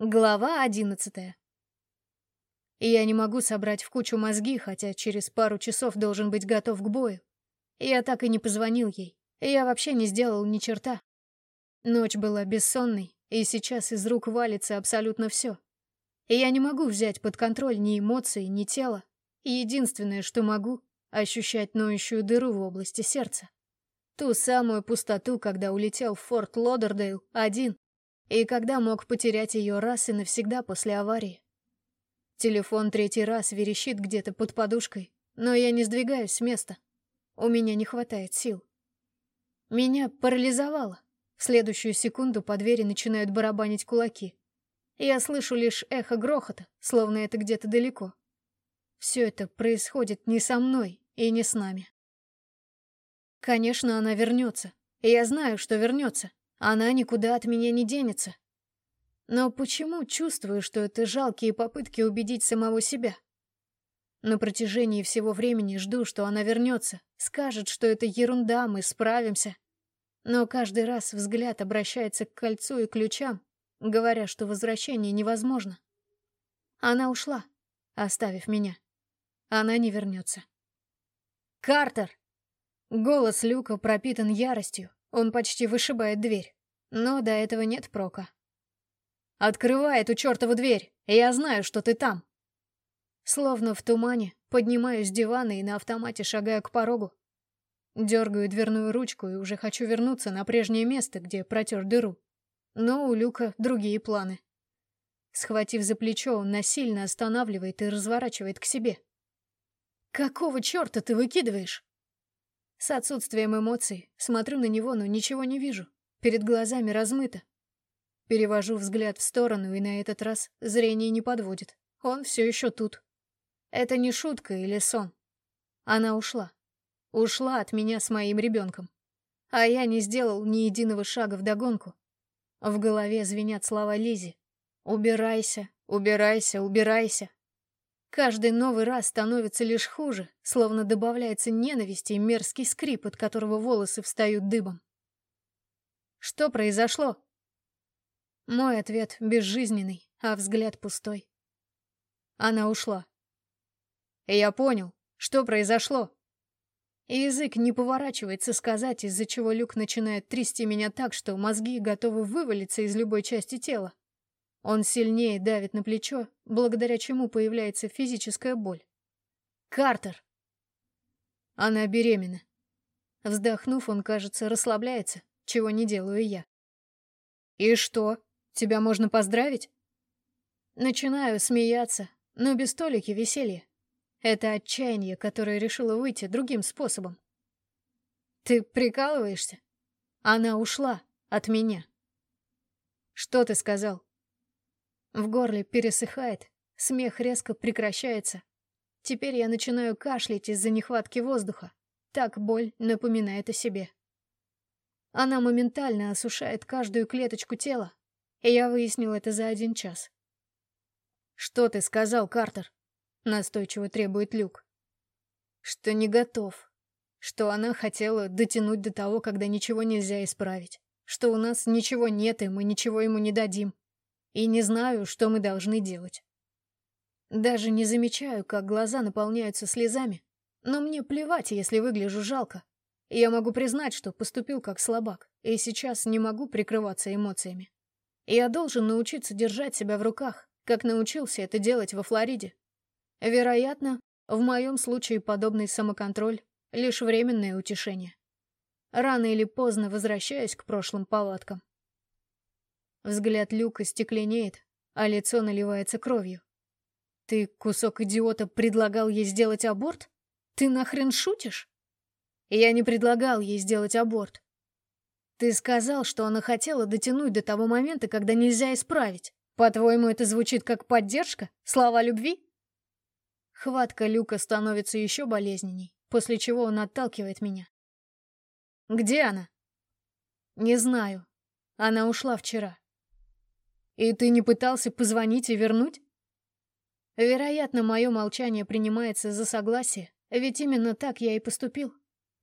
Глава одиннадцатая. Я не могу собрать в кучу мозги, хотя через пару часов должен быть готов к бою. Я так и не позвонил ей. Я вообще не сделал ни черта. Ночь была бессонной, и сейчас из рук валится абсолютно все. Я не могу взять под контроль ни эмоции, ни тело. Единственное, что могу — ощущать ноющую дыру в области сердца. Ту самую пустоту, когда улетел в Форт Лодердейл один, и когда мог потерять ее раз и навсегда после аварии. Телефон третий раз верещит где-то под подушкой, но я не сдвигаюсь с места. У меня не хватает сил. Меня парализовало. В следующую секунду по двери начинают барабанить кулаки. Я слышу лишь эхо грохота, словно это где-то далеко. Все это происходит не со мной и не с нами. Конечно, она вернется. Я знаю, что вернется. Она никуда от меня не денется. Но почему чувствую, что это жалкие попытки убедить самого себя? На протяжении всего времени жду, что она вернется, скажет, что это ерунда, мы справимся. Но каждый раз взгляд обращается к кольцу и ключам, говоря, что возвращение невозможно. Она ушла, оставив меня. Она не вернется. «Картер!» Голос Люка пропитан яростью, он почти вышибает дверь. Но до этого нет прока. «Открывай эту чертову дверь, я знаю, что ты там!» Словно в тумане, поднимаюсь с дивана и на автомате шагаю к порогу. Дергаю дверную ручку и уже хочу вернуться на прежнее место, где протер дыру. Но у Люка другие планы. Схватив за плечо, он насильно останавливает и разворачивает к себе. «Какого черта ты выкидываешь?» С отсутствием эмоций смотрю на него, но ничего не вижу. Перед глазами размыто. Перевожу взгляд в сторону, и на этот раз зрение не подводит. Он все еще тут. Это не шутка или сон. Она ушла. Ушла от меня с моим ребенком. А я не сделал ни единого шага в догонку. В голове звенят слова Лизи. «Убирайся, убирайся, убирайся». Каждый новый раз становится лишь хуже, словно добавляется ненависть и мерзкий скрип, от которого волосы встают дыбом. Что произошло? Мой ответ безжизненный, а взгляд пустой. Она ушла. Я понял, что произошло. язык не поворачивается сказать, из-за чего Люк начинает трясти меня так, что мозги готовы вывалиться из любой части тела. Он сильнее давит на плечо, благодаря чему появляется физическая боль. «Картер!» Она беременна. Вздохнув, он, кажется, расслабляется, чего не делаю я. «И что? Тебя можно поздравить?» Начинаю смеяться, но без толики веселья. Это отчаяние, которое решило выйти другим способом. «Ты прикалываешься? Она ушла от меня». «Что ты сказал?» В горле пересыхает, смех резко прекращается. Теперь я начинаю кашлять из-за нехватки воздуха. Так боль напоминает о себе. Она моментально осушает каждую клеточку тела, и я выяснил это за один час. «Что ты сказал, Картер?» — настойчиво требует Люк. «Что не готов. Что она хотела дотянуть до того, когда ничего нельзя исправить. Что у нас ничего нет, и мы ничего ему не дадим и не знаю, что мы должны делать. Даже не замечаю, как глаза наполняются слезами, но мне плевать, если выгляжу жалко. Я могу признать, что поступил как слабак, и сейчас не могу прикрываться эмоциями. Я должен научиться держать себя в руках, как научился это делать во Флориде. Вероятно, в моем случае подобный самоконтроль — лишь временное утешение. Рано или поздно возвращаюсь к прошлым палаткам. Взгляд Люка стекленеет, а лицо наливается кровью. «Ты, кусок идиота, предлагал ей сделать аборт? Ты нахрен шутишь?» «Я не предлагал ей сделать аборт. Ты сказал, что она хотела дотянуть до того момента, когда нельзя исправить. По-твоему, это звучит как поддержка? Слова любви?» Хватка Люка становится еще болезненней, после чего он отталкивает меня. «Где она?» «Не знаю. Она ушла вчера. И ты не пытался позвонить и вернуть? Вероятно, мое молчание принимается за согласие, ведь именно так я и поступил.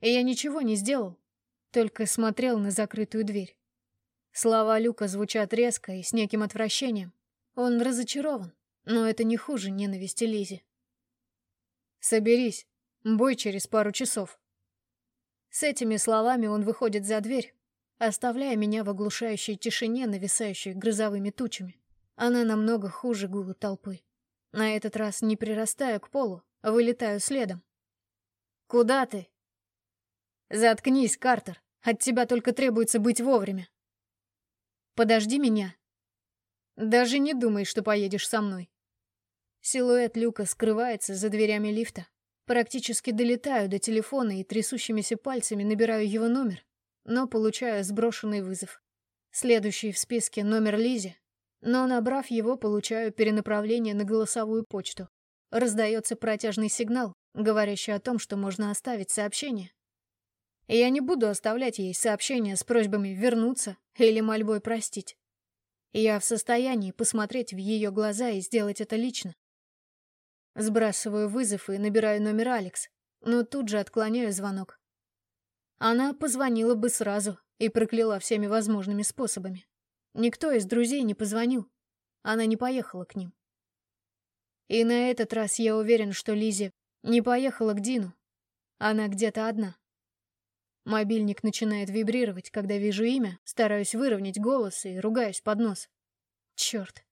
И я ничего не сделал, только смотрел на закрытую дверь. Слова Люка звучат резко и с неким отвращением. Он разочарован, но это не хуже ненависти Лизи. «Соберись, бой через пару часов». С этими словами он выходит за дверь, оставляя меня в оглушающей тишине, нависающей грозовыми тучами. Она намного хуже гула толпы. На этот раз не прирастаю к полу, а вылетаю следом. «Куда ты?» «Заткнись, Картер. От тебя только требуется быть вовремя». «Подожди меня». «Даже не думай, что поедешь со мной». Силуэт люка скрывается за дверями лифта. Практически долетаю до телефона и трясущимися пальцами набираю его номер, но получаю сброшенный вызов. Следующий в списке номер Лизи, но, набрав его, получаю перенаправление на голосовую почту. Раздается протяжный сигнал, говорящий о том, что можно оставить сообщение. Я не буду оставлять ей сообщения с просьбами вернуться или мольбой простить. Я в состоянии посмотреть в ее глаза и сделать это лично. Сбрасываю вызов и набираю номер Алекс, но тут же отклоняю звонок. Она позвонила бы сразу и прокляла всеми возможными способами. Никто из друзей не позвонил. Она не поехала к ним. И на этот раз я уверен, что Лизи не поехала к Дину. Она где-то одна. Мобильник начинает вибрировать, когда вижу имя, стараюсь выровнять голос и ругаюсь под нос. Черт.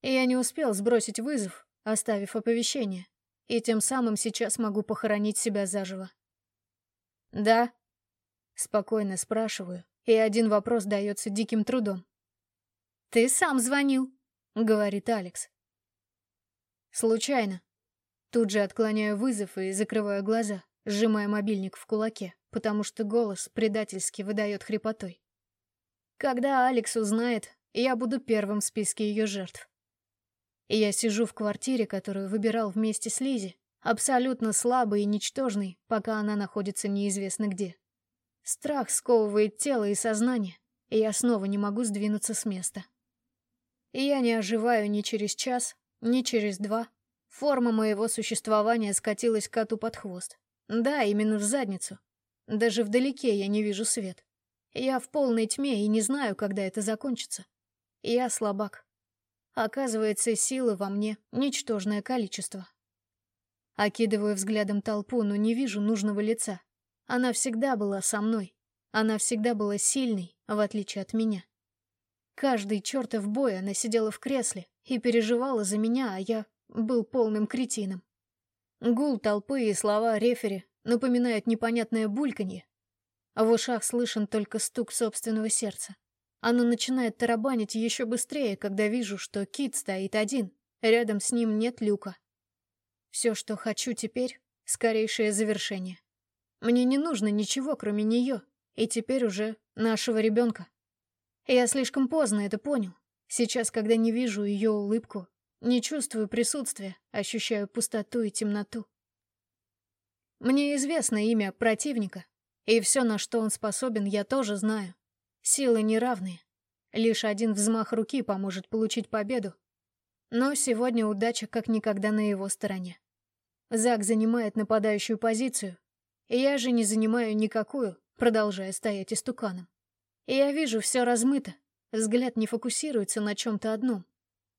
Я не успел сбросить вызов, оставив оповещение, и тем самым сейчас могу похоронить себя заживо. «Да?» Спокойно спрашиваю, и один вопрос дается диким трудом. «Ты сам звонил», — говорит Алекс. «Случайно». Тут же отклоняю вызов и закрываю глаза, сжимая мобильник в кулаке, потому что голос предательски выдает хрипотой. Когда Алекс узнает, я буду первым в списке ее жертв. Я сижу в квартире, которую выбирал вместе с Лизи, абсолютно слабый и ничтожный, пока она находится неизвестно где. Страх сковывает тело и сознание, и я снова не могу сдвинуться с места. И я не оживаю ни через час, ни через два. Форма моего существования скатилась коту под хвост. Да, именно в задницу. Даже вдалеке я не вижу свет. Я в полной тьме и не знаю, когда это закончится. Я слабак. Оказывается, силы во мне ничтожное количество. Окидываю взглядом толпу, но не вижу нужного лица. Она всегда была со мной. Она всегда была сильной, в отличие от меня. Каждый чертов бой она сидела в кресле и переживала за меня, а я был полным кретином. Гул толпы и слова рефери напоминают непонятное бульканье. В ушах слышен только стук собственного сердца. Оно начинает тарабанить еще быстрее, когда вижу, что Кит стоит один. Рядом с ним нет люка. Все, что хочу теперь — скорейшее завершение. Мне не нужно ничего, кроме нее, и теперь уже нашего ребенка. Я слишком поздно это понял. Сейчас, когда не вижу ее улыбку, не чувствую присутствия, ощущаю пустоту и темноту. Мне известно имя противника, и все, на что он способен, я тоже знаю. Силы неравные. Лишь один взмах руки поможет получить победу. Но сегодня удача как никогда на его стороне. Зак занимает нападающую позицию, я же не занимаю никакую, продолжая стоять истуканом. Я вижу все размыто, взгляд не фокусируется на чем-то одном.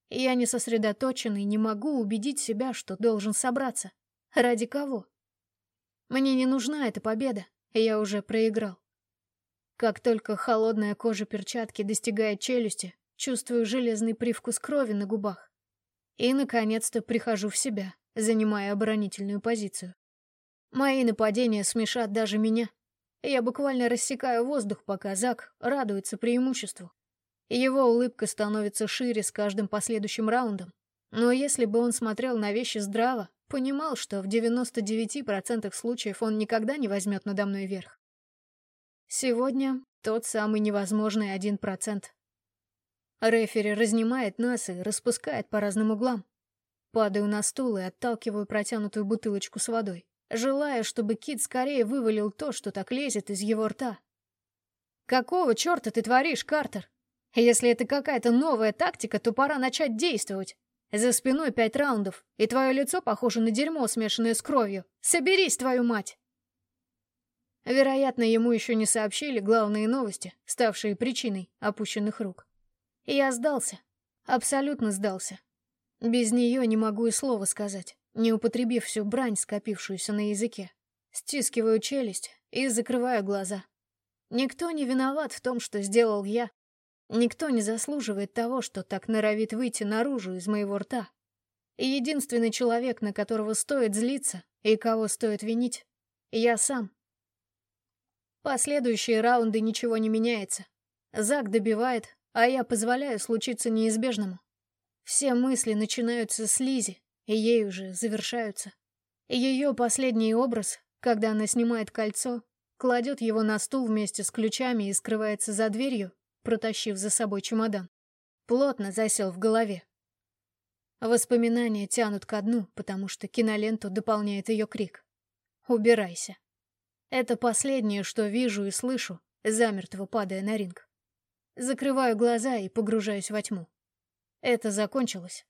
Я не сосредоточен и не могу убедить себя, что должен собраться. Ради кого? Мне не нужна эта победа, я уже проиграл. Как только холодная кожа перчатки достигает челюсти, чувствую железный привкус крови на губах. И, наконец-то, прихожу в себя, занимая оборонительную позицию. Мои нападения смешат даже меня. Я буквально рассекаю воздух, пока Зак радуется преимуществу. Его улыбка становится шире с каждым последующим раундом. Но если бы он смотрел на вещи здраво, понимал, что в 99% случаев он никогда не возьмет надо мной верх. Сегодня тот самый невозможный 1%. Рефери разнимает нас и распускает по разным углам. Падаю на стул и отталкиваю протянутую бутылочку с водой желая, чтобы Кит скорее вывалил то, что так лезет из его рта. «Какого черта ты творишь, Картер? Если это какая-то новая тактика, то пора начать действовать. За спиной пять раундов, и твое лицо похоже на дерьмо, смешанное с кровью. Соберись, твою мать!» Вероятно, ему еще не сообщили главные новости, ставшие причиной опущенных рук. Я сдался. Абсолютно сдался. Без нее не могу и слова сказать, не употребив всю брань, скопившуюся на языке. Стискиваю челюсть и закрываю глаза. Никто не виноват в том, что сделал я. Никто не заслуживает того, что так норовит выйти наружу из моего рта. И единственный человек, на которого стоит злиться и кого стоит винить, я сам. Последующие раунды ничего не меняется. Зак добивает, а я позволяю случиться неизбежному. Все мысли начинаются с Лизи, и ей уже завершаются. Ее последний образ, когда она снимает кольцо, кладет его на стул вместе с ключами и скрывается за дверью, протащив за собой чемодан. Плотно засел в голове. Воспоминания тянут ко дну, потому что киноленту дополняет ее крик. «Убирайся». Это последнее, что вижу и слышу, замертво падая на ринг. Закрываю глаза и погружаюсь во тьму. Это закончилось.